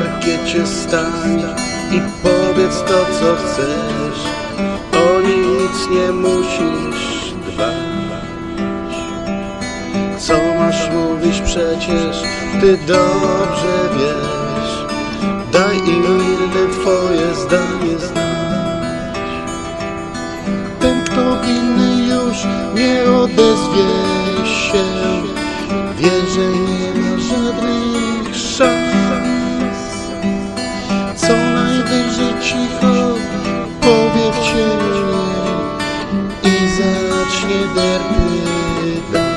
ludzie stań i powiedz to, co chcesz. O nic nie musisz dbać. Co masz mówić przecież, ty dobrze wiesz. Daj im inne twoje zdanie znać. Ten, kto winny już nie odezwie się, dans.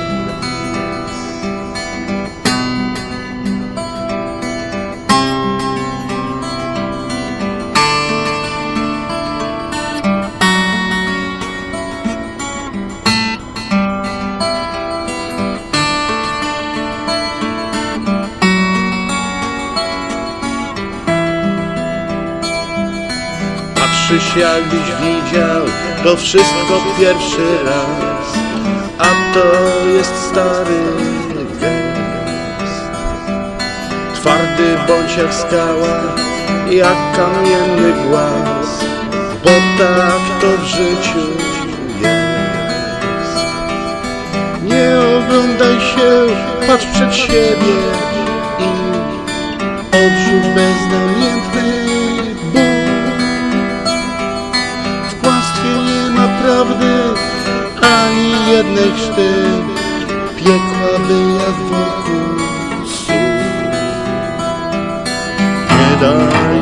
Patrzysz jakbyś widział to wszystko pierwszy raz A to jest stary gest. Twardy bądź jak skała, jak kamienny głaz Bo tak to w życiu jest. Nie oglądaj się, patrz przed siebie jednej chrzty Piekła jak wokół sól Nie daj